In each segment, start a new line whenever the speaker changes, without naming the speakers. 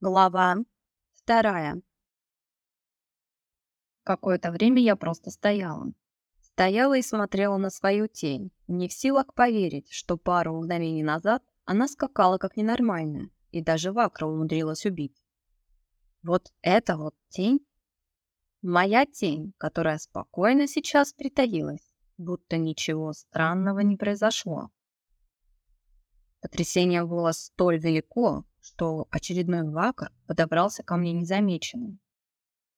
Глава вторая. Какое-то время я просто стояла. Стояла и смотрела на свою тень, не в силах поверить, что пару мгновений назад она скакала как ненормальная и даже Вакра умудрилась убить. Вот это вот тень? Моя тень, которая спокойно сейчас притаилась, будто ничего странного не произошло. Потрясение было столь велико, что очередной вакар подобрался ко мне незамеченным.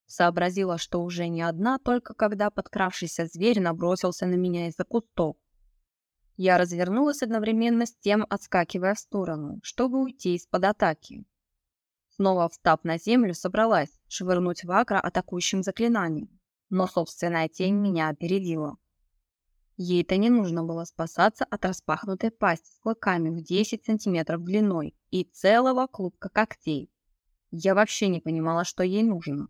Сообразила, что уже не одна, только когда подкравшийся зверь набросился на меня из-за кустов. Я развернулась одновременно с тем, отскакивая в сторону, чтобы уйти из-под атаки. Снова встав на землю, собралась швырнуть вакра атакующим заклинанием, но собственная тень меня опередила. Ей-то не нужно было спасаться от распахнутой пасти с клыками в 10 сантиметров длиной и целого клубка когтей. Я вообще не понимала, что ей нужно.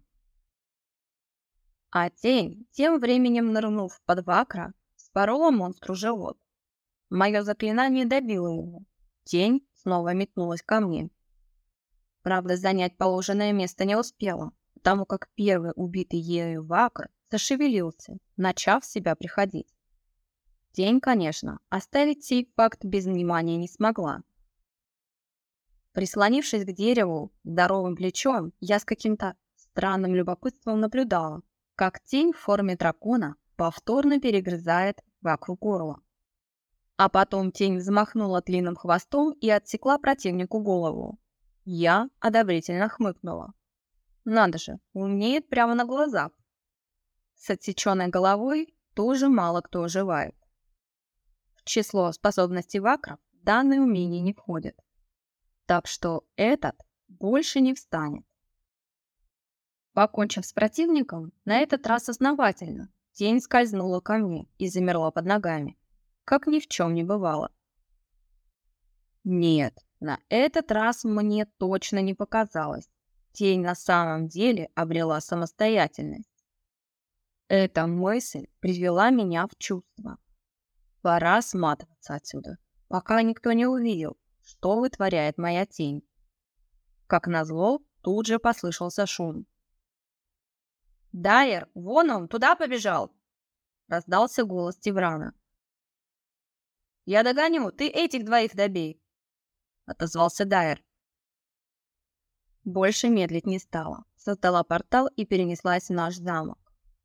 А тень, тем временем нырнув под вакра, спорола монстру живот. Мое заклинание добило его. Тень снова метнулась ко мне. Правда, занять положенное место не успела, потому как первый убитый ею вакр зашевелился, начав себя приходить. Тень, конечно, оставить сей факт без внимания не смогла. Прислонившись к дереву здоровым плечом, я с каким-то странным любопытством наблюдала, как тень в форме дракона повторно перегрызает вокруг горла. А потом тень взмахнула длинным хвостом и отсекла противнику голову. Я одобрительно хмыкнула. Надо же, умеет прямо на глазах. С отсеченной головой тоже мало кто оживает. В число способностей вакров данное умение не входит. Так что этот больше не встанет. Покончив с противником, на этот раз основательно, тень скользнула ко мне и замерла под ногами, как ни в чем не бывало. Нет, на этот раз мне точно не показалось. Тень на самом деле обрела самостоятельность. Эта мысль привела меня в чувство. Пора сматываться отсюда, пока никто не увидел, что вытворяет моя тень. Как назло, тут же послышался шум. «Дайер, вон он, туда побежал!» Раздался голос Тиврана. «Я догоню, ты этих двоих добей!» Отозвался Дайер. Больше медлить не стала. Создала портал и перенеслась в наш замок.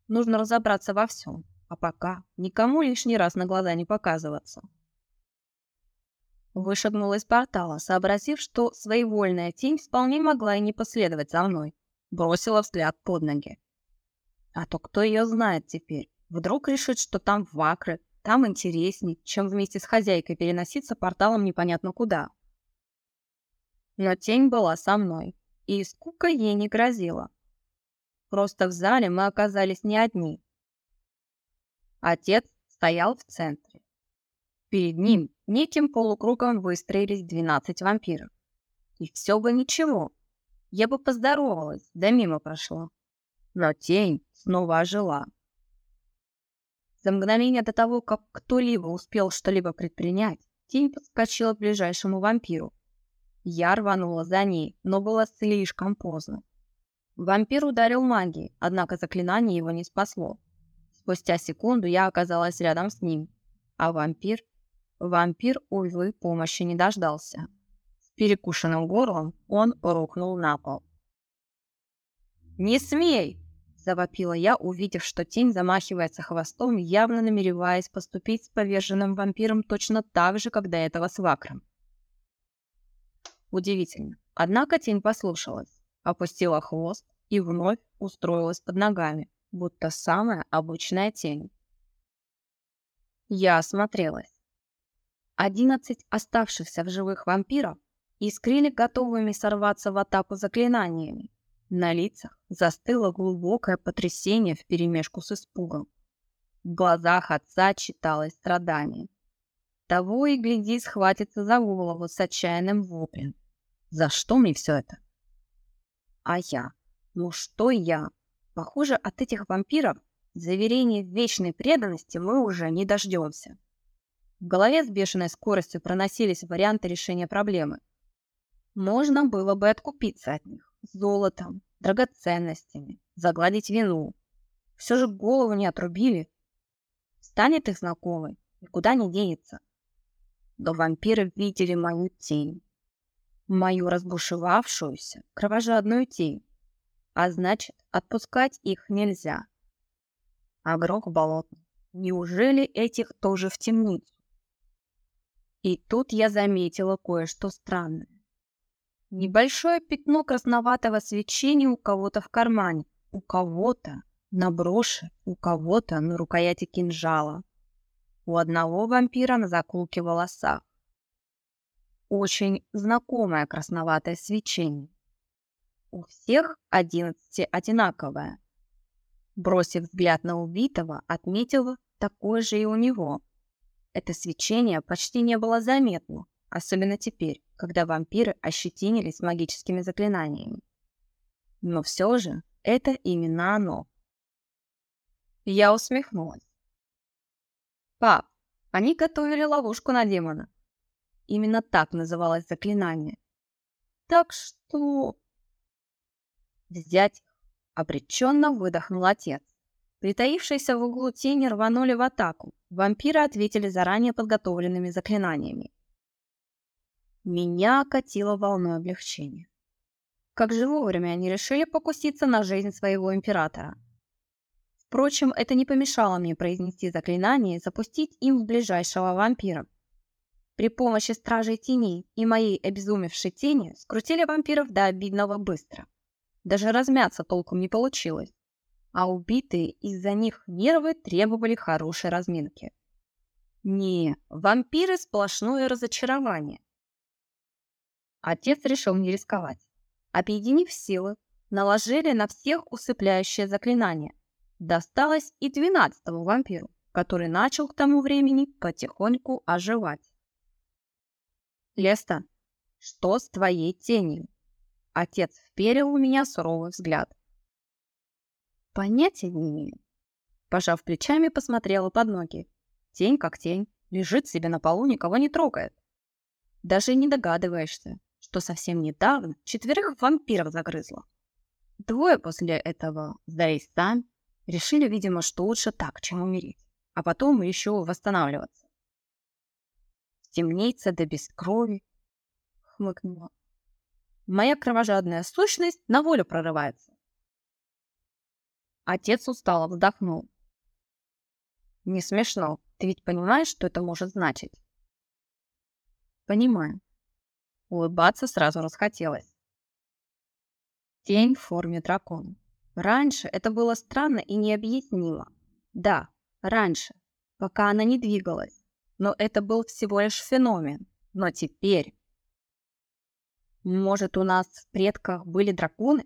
Нужно разобраться во всем. А пока никому лишний раз на глаза не показываться. Вышагнула из портала, сообразив, что своевольная тень вполне могла и не последовать за мной. Бросила взгляд под ноги. А то кто ее знает теперь? Вдруг решит, что там вакры, там интересней, чем вместе с хозяйкой переноситься порталом непонятно куда. Но тень была со мной, и скука ей не грозила. Просто в зале мы оказались не одни. Отец стоял в центре. Перед ним неким полукругом выстроились 12 вампиров. И все бы ничего. Я бы поздоровалась, да мимо прошла. Но тень снова ожила. За мгновение до того, как кто-либо успел что-либо предпринять, тень подскочила к ближайшему вампиру. Я рванула за ней, но было слишком поздно. Вампир ударил магией, однако заклинание его не спасло. Спустя секунду я оказалась рядом с ним, а вампир... Вампир, увы, помощи не дождался. С перекушенным горлом он рухнул на пол. «Не смей!» – завопила я, увидев, что тень замахивается хвостом, явно намереваясь поступить с поверженным вампиром точно так же, как до этого с Вакром. Удивительно. Однако тень послушалась, опустила хвост и вновь устроилась под ногами будто самая обычная тень. Я осмотрелась. Одиннадцать оставшихся в живых вампиров искрили готовыми сорваться в атаку заклинаниями. На лицах застыло глубокое потрясение вперемешку с испугом. В глазах отца читалось страдание. Того и гляди схватится за голову с отчаянным воплем. За что мне все это? А я? Ну что я? Похоже, от этих вампиров заверения в вечной преданности мы уже не дождемся. В голове с бешеной скоростью проносились варианты решения проблемы. Можно было бы откупиться от них золотом, драгоценностями, загладить вину. Все же голову не отрубили. Станет их знакомой, никуда не денется. Но вампиры видели мою тень. Мою разбушевавшуюся, кровожадную тень. А значит, отпускать их нельзя. А грох болотный. Неужели этих тоже в темницу? И тут я заметила кое-что странное. Небольшое пятно красноватого свечения у кого-то в кармане, у кого-то на броши, у кого-то на рукояти кинжала. У одного вампира на заколке волосах. Очень знакомое красноватое свечение. У всех одиннадцати одинаковое. Бросив взгляд на убитого, отметила такое же и у него. Это свечение почти не было заметно, особенно теперь, когда вампиры ощетинились магическими заклинаниями. Но все же это именно оно. Я усмехнулась. «Пап, они готовили ловушку на демона. Именно так называлось заклинание. Так что...» «Взять их», — обреченно выдохнул отец. Притаившиеся в углу тени рванули в атаку. Вампиры ответили заранее подготовленными заклинаниями. Меня окатило волной облегчения. Как же вовремя они решили покуситься на жизнь своего императора. Впрочем, это не помешало мне произнести заклинание и запустить им в ближайшего вампира. При помощи стражей теней и моей обезумевшей тени скрутили вампиров до обидного быстро. Даже размяться толком не получилось, а убитые из-за них нервы требовали хорошей разминки. Не, вампиры сплошное разочарование. Отец решил не рисковать. Объединив силы, наложили на всех усыпляющее заклинание. Досталось и двенадцатому вампиру, который начал к тому времени потихоньку оживать. «Леста, что с твоей тенью?» Отец вперил у меня суровый взгляд. «Понятия не имею». Пожав плечами, посмотрела под ноги. Тень как тень, лежит себе на полу, никого не трогает. Даже не догадываешься, что совсем недавно четверых вампиров загрызло. Двое после этого сдались сами, решили, видимо, что лучше так, чем умереть, а потом еще восстанавливаться. Темнеется да без крови, хмыкнула. Моя кровожадная сущность на волю прорывается. Отец устало вздохнул. Не смешно. Ты ведь понимаешь, что это может значить? Понимаю. Улыбаться сразу расхотелось. Тень в форме дракона. Раньше это было странно и необъяснимо. Да, раньше, пока она не двигалась. Но это был всего лишь феномен. Но теперь... Может, у нас в предках были драконы,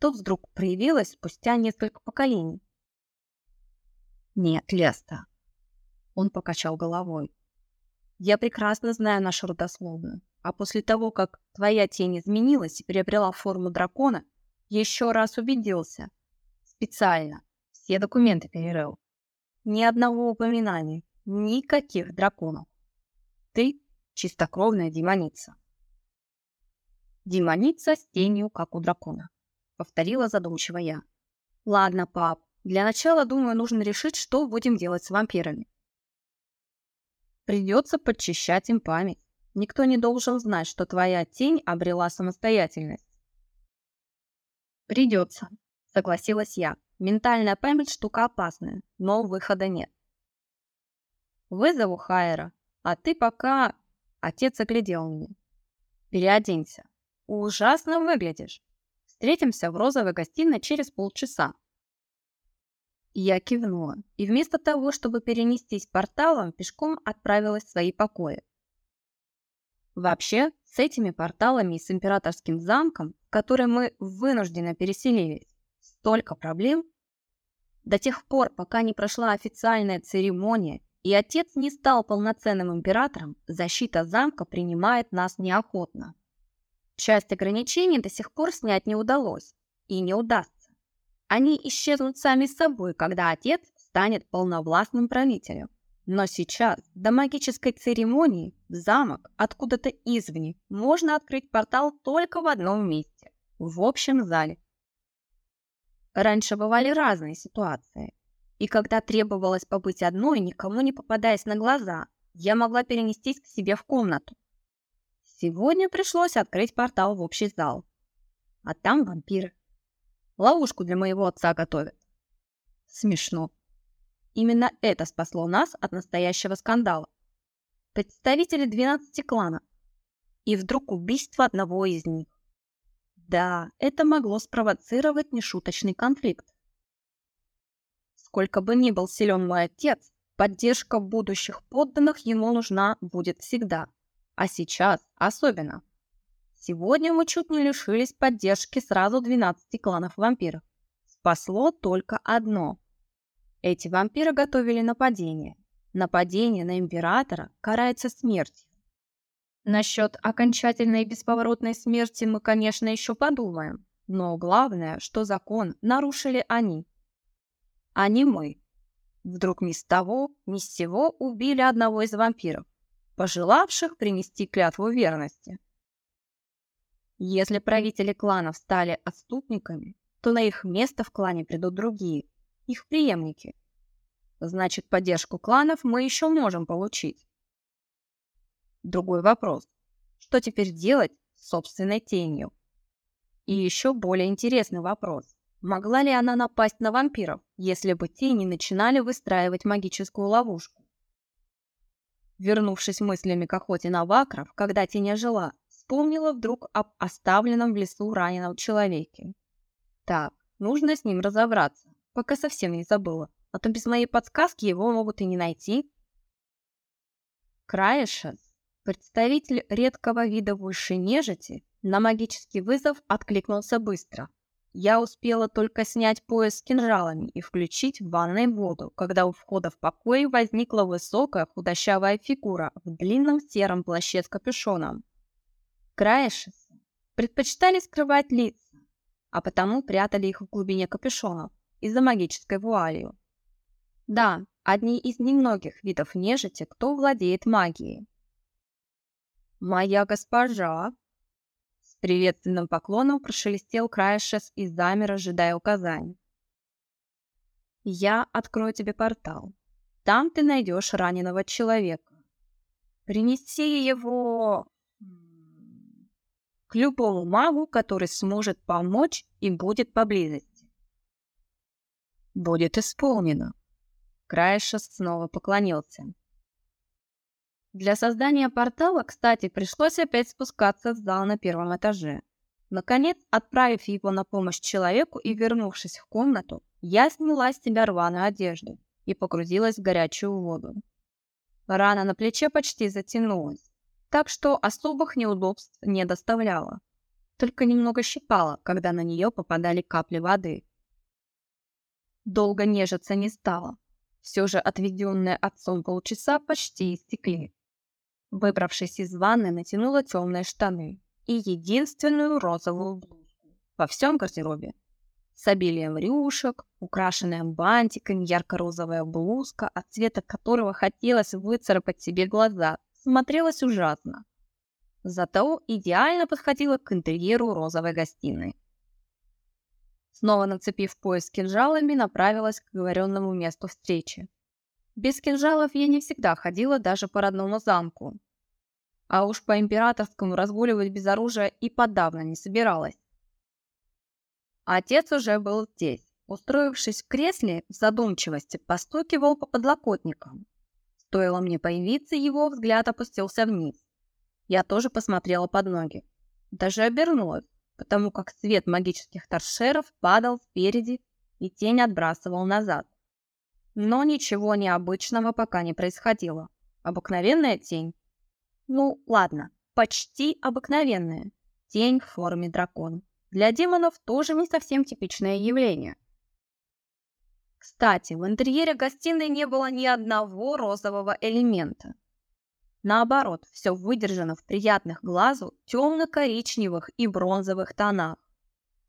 тут вдруг проявилась спустя несколько поколений. Нет, Леста. Он покачал головой. Я прекрасно знаю нашу родословную. А после того, как твоя тень изменилась и приобрела форму дракона, еще раз убедился. Специально. Все документы перерыл. Ни одного упоминания. Никаких драконов. Ты чистокровная демоница. Демоница с тенью, как у дракона. Повторила задумчиво я. Ладно, пап. Для начала, думаю, нужно решить, что будем делать с вампирами. Придется подчищать им память. Никто не должен знать, что твоя тень обрела самостоятельность. Придется, согласилась я. Ментальная память штука опасная, но выхода нет. Вызову Хайера, а ты пока... Отец оглядел меня. Переоденься. Ужасно выглядишь. Встретимся в розовой гостиной через полчаса. Я кивнула, и вместо того, чтобы перенестись порталом, пешком отправилась в свои покои. Вообще, с этими порталами и с императорским замком, в который мы вынужденно переселились, столько проблем. До тех пор, пока не прошла официальная церемония и отец не стал полноценным императором, защита замка принимает нас неохотно. Часть ограничений до сих пор снять не удалось и не удастся. Они исчезнут сами собой, когда отец станет полновластным правителем. Но сейчас, до магической церемонии, в замок, откуда-то извне, можно открыть портал только в одном месте – в общем зале. Раньше бывали разные ситуации. И когда требовалось побыть одной, никому не попадаясь на глаза, я могла перенестись к себе в комнату. Сегодня пришлось открыть портал в общий зал. А там вампиры. Ловушку для моего отца готовят. Смешно. Именно это спасло нас от настоящего скандала. Представители 12 кланов. И вдруг убийство одного из них. Да, это могло спровоцировать нешуточный конфликт. Сколько бы ни был силен мой отец, поддержка будущих подданных ему нужна будет всегда. А сейчас особенно. Сегодня мы чуть не лишились поддержки сразу 12 кланов вампиров. Спасло только одно – эти вампиры готовили нападение. Нападение на императора карается смертью. Насчет окончательной и бесповоротной смерти мы, конечно, еще подумаем. Но главное, что закон нарушили они. А не мы. Вдруг ни с того, ни с сего убили одного из вампиров, пожелавших принести клятву верности. Если правители кланов стали отступниками, то на их место в клане придут другие, их преемники. Значит, поддержку кланов мы еще можем получить. Другой вопрос. Что теперь делать с собственной тенью? И еще более интересный вопрос. Могла ли она напасть на вампиров, если бы те не начинали выстраивать магическую ловушку? Вернувшись мыслями к охоте на вакров, когда тень жила, вспомнила вдруг об оставленном в лесу раненом человеке. Так, нужно с ним разобраться пока совсем не забыла, а то без моей подсказки его могут и не найти. Краешес, представитель редкого вида высшей нежити, на магический вызов откликнулся быстро. Я успела только снять пояс с кинжалами и включить в ванной воду, когда у входа в покой возникла высокая худощавая фигура в длинном сером плаще с капюшоном. Краешесы предпочитали скрывать лица, а потому прятали их в глубине капюшонов из-за магической вуалью. Да, одни из немногих видов нежити, кто владеет магией. «Моя госпожа!» Приветственным поклоном прошелестел Крайшес и замер, ожидая указаний. «Я открою тебе портал. Там ты найдешь раненого человека. Принеси его к любому магу, который сможет помочь и будет поблизости. «Будет исполнено». Краешес снова поклонился. Для создания портала, кстати, пришлось опять спускаться в зал на первом этаже. Наконец, отправив его на помощь человеку и вернувшись в комнату, я сняла с себя рваную одежду и погрузилась в горячую воду. Рана на плече почти затянулась, так что особых неудобств не доставляла. Только немного щипала, когда на нее попадали капли воды. Долго нежиться не стала. Все же отведенные отцом полчаса почти истекли. Выбравшись из ванны, натянула темные штаны и единственную розовую блузку во всем гардеробе. С обилием рюшек, украшенная бантиками ярко-розовая блузка, от цвета которого хотелось выцарапать себе глаза, смотрелась ужасно. Зато идеально подходила к интерьеру розовой гостиной. Снова нацепив пояс кинжалами, направилась к говоренному месту встречи. Без кинжалов я не всегда ходила даже по родному замку. А уж по императорскому разгуливать без оружия и подавно не собиралась. Отец уже был здесь. Устроившись в кресле, в задумчивости постукивал по подлокотникам. Стоило мне появиться, его взгляд опустился вниз. Я тоже посмотрела под ноги. Даже обернулась потому как свет магических торшеров падал спереди и тень отбрасывал назад. Но ничего необычного пока не происходило. Обыкновенная тень. Ну, ладно, почти обыкновенная. Тень в форме дракона. Для демонов тоже не совсем типичное явление. Кстати, в интерьере гостиной не было ни одного розового элемента. Наоборот, все выдержано в приятных глазу темно-коричневых и бронзовых тонах.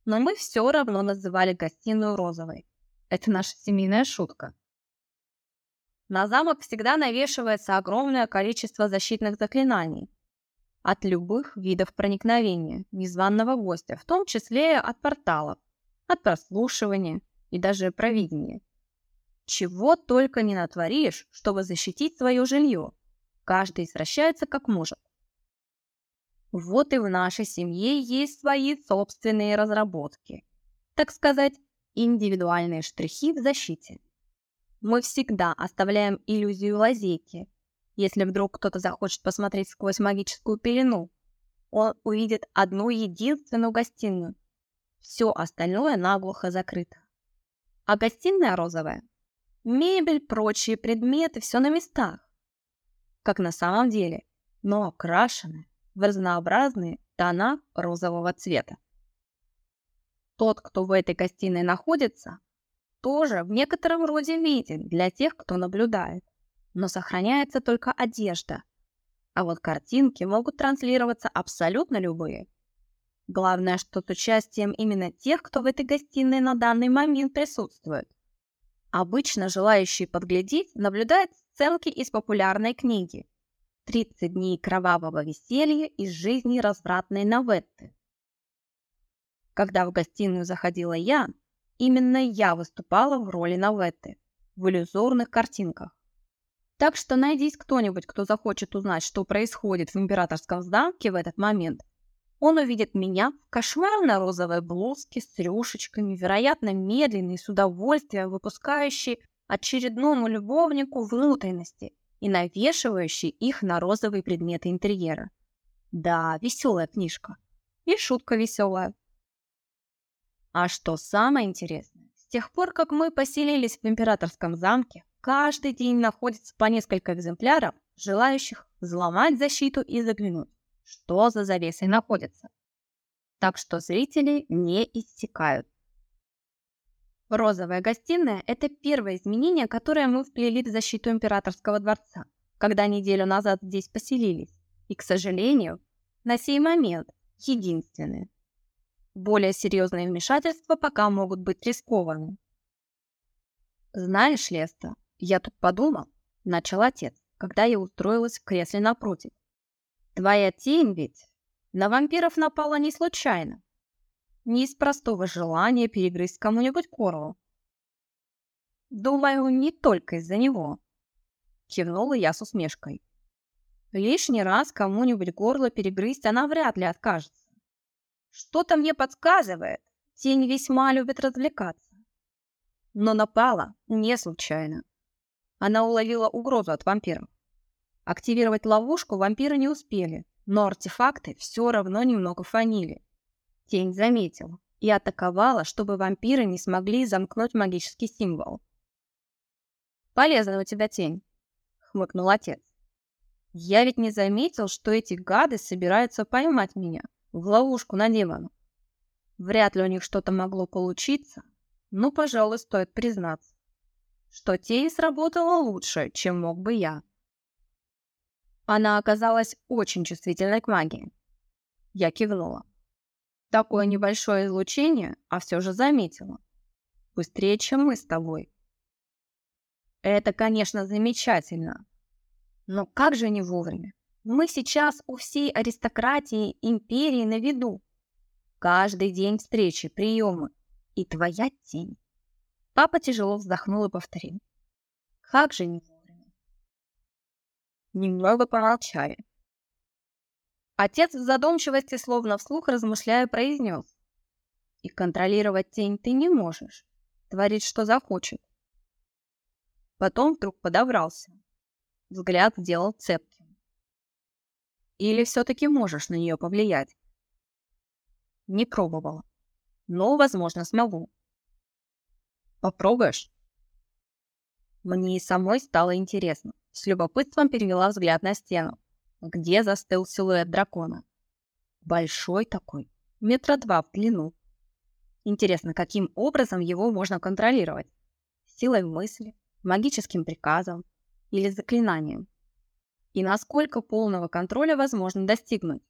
Но мы все равно называли гостиную розовой. Это наша семейная шутка. На замок всегда навешивается огромное количество защитных заклинаний от любых видов проникновения незваного гостя, в том числе от порталов, от прослушивания и даже провидения. Чего только не натворишь, чтобы защитить свое жилье. Каждый извращается как может. Вот и в нашей семье есть свои собственные разработки. Так сказать, индивидуальные штрихи в защите. Мы всегда оставляем иллюзию лазейки. Если вдруг кто-то захочет посмотреть сквозь магическую пелену, он увидит одну единственную гостиную. Все остальное наглухо закрыто. А гостиная розовая. Мебель, прочие предметы, все на местах. Как на самом деле, но окрашены в разнообразные тона розового цвета. Тот, кто в этой гостиной находится, тоже в некотором роде виден для тех, кто наблюдает, но сохраняется только одежда. А вот картинки могут транслироваться абсолютно любые. Главное, что с участием именно тех, кто в этой гостиной на данный момент присутствует. Обычно желающие подглядеть наблюдают сценки из популярной книги «30 дней кровавого веселья из жизни развратной Наветты». Когда в гостиную заходила я, Именно я выступала в роли Наветты в иллюзорных картинках. Так что найдись кто-нибудь, кто захочет узнать, что происходит в императорском замке в этот момент, он увидит меня в кошмарно-розовой блузке с рюшечками, вероятно, медленной, с удовольствием выпускающей очередному любовнику внутренности и навешивающей их на розовые предметы интерьера. Да, веселая книжка. И шутка веселая. А что самое интересное, с тех пор, как мы поселились в императорском замке, каждый день находится по несколько экземпляров, желающих взломать защиту и заглянуть, что за завесой находится. Так что зрители не истекают. Розовая гостиная – это первое изменение, которое мы вплели в защиту императорского дворца, когда неделю назад здесь поселились. И, к сожалению, на сей момент единственное – более серьезные вмешательства пока могут быть рискованы. «Знаешь, Леста, я тут подумал», — начал отец, когда я устроилась в кресле напротив. «Твоя тень ведь на вампиров напала не случайно. Не из простого желания перегрызть кому-нибудь горло. Думаю, не только из-за него», — кивнула я с усмешкой. «Лишний раз кому-нибудь горло перегрызть она вряд ли откажется. Что-то мне подсказывает, тень весьма любит развлекаться. Но напала не случайно. Она уловила угрозу от вампиров. Активировать ловушку вампиры не успели, но артефакты все равно немного фанили. Тень заметила и атаковала, чтобы вампиры не смогли замкнуть магический символ. «Полезная у тебя тень», — хмыкнул отец. «Я ведь не заметил, что эти гады собираются поймать меня в ловушку на демона. Вряд ли у них что-то могло получиться, но, пожалуй, стоит признаться, что Тей сработала лучше, чем мог бы я. Она оказалась очень чувствительной к магии. Я кивнула. Такое небольшое излучение, а все же заметила. Быстрее, чем мы с тобой. Это, конечно, замечательно. Но как же не вовремя? Мы сейчас у всей аристократии империи на виду. Каждый день встречи, приемы. И твоя тень. Папа тяжело вздохнул и повторил. Как же не вовремя. Немного помолчали. Отец в задумчивости, словно вслух размышляя, произнес. И контролировать тень ты не можешь. Творить, что захочет. Потом вдруг подобрался. Взгляд сделал цепкий. Или все-таки можешь на нее повлиять? Не пробовала. Но, возможно, смогу. Попробуешь? Мне и самой стало интересно. С любопытством перевела взгляд на стену, где застыл силуэт дракона. Большой такой, метра два в длину. Интересно, каким образом его можно контролировать? Силой мысли, магическим приказом или заклинанием? И насколько полного контроля возможно достигнуть.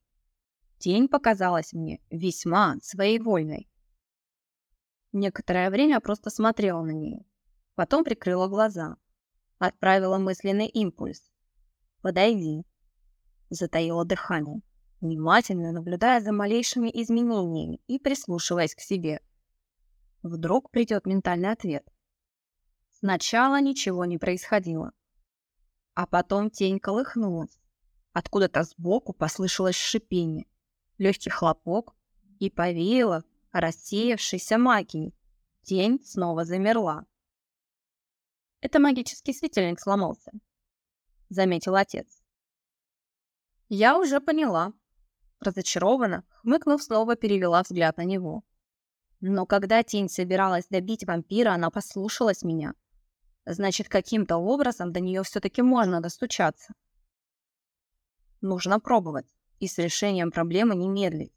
Тень показалась мне весьма своевольной. Некоторое время просто смотрела на нее, потом прикрыла глаза, Отправила мысленный импульс. «Подойди». Затаила дыхание, внимательно наблюдая за малейшими изменениями и прислушиваясь к себе. Вдруг придет ментальный ответ. Сначала ничего не происходило. А потом тень колыхнулась. Откуда-то сбоку послышалось шипение, легкий хлопок и повеяло рассеявшейся магией. Тень снова замерла. «Это магический светильник сломался», — заметил отец. «Я уже поняла». Разочарованно, хмыкнув, снова перевела взгляд на него. Но когда тень собиралась добить вампира, она послушалась меня. Значит, каким-то образом до нее все-таки можно достучаться. Нужно пробовать и с решением проблемы не медлить.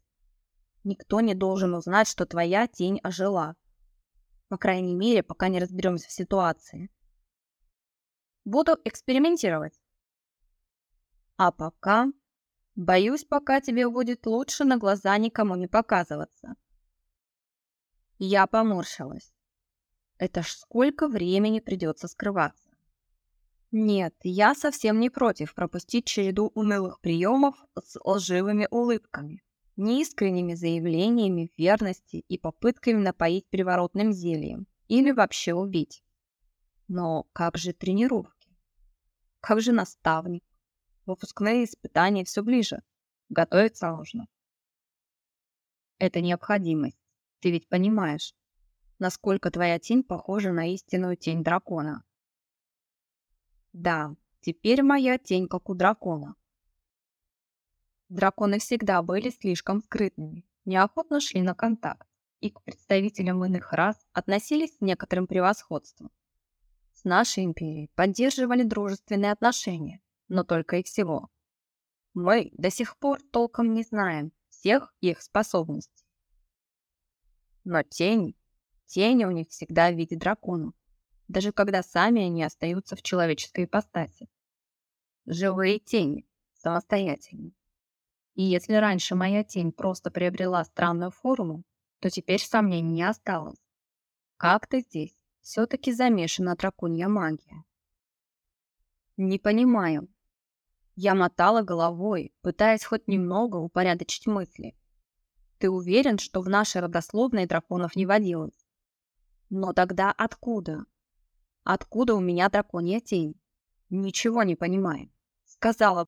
Никто не должен узнать, что твоя тень ожила. По крайней мере, пока не разберемся в ситуации. Буду экспериментировать. А пока... Боюсь, пока тебе будет лучше на глаза никому не показываться. Я поморщилась. Это ж сколько времени придется скрываться. Нет, я совсем не против пропустить череду унылых приемов с лживыми улыбками, неискренними заявлениями верности и попытками напоить приворотным зельем или вообще убить. Но как же тренировка? Как же наставник? Выпускные испытания все ближе. Готовиться нужно. Это необходимость. Ты ведь понимаешь, насколько твоя тень похожа на истинную тень дракона. Да, теперь моя тень как у дракона. Драконы всегда были слишком скрытными, неохотно шли на контакт и к представителям иных рас относились с некоторым превосходством нашей империей поддерживали дружественные отношения, но только и всего. Мы до сих пор толком не знаем всех их способностей. Но тени, тени у них всегда в виде дракона, даже когда сами они остаются в человеческой ипостаси. Живые тени, самостоятельные. И если раньше моя тень просто приобрела странную форму, то теперь сомнений не осталось. Как-то здесь все-таки замешана драконья магия. Не понимаю. Я мотала головой, пытаясь хоть немного упорядочить мысли. Ты уверен, что в нашей родословной драконов не водилось? Но тогда откуда? Откуда у меня драконья тень? Ничего не понимаю. Сказала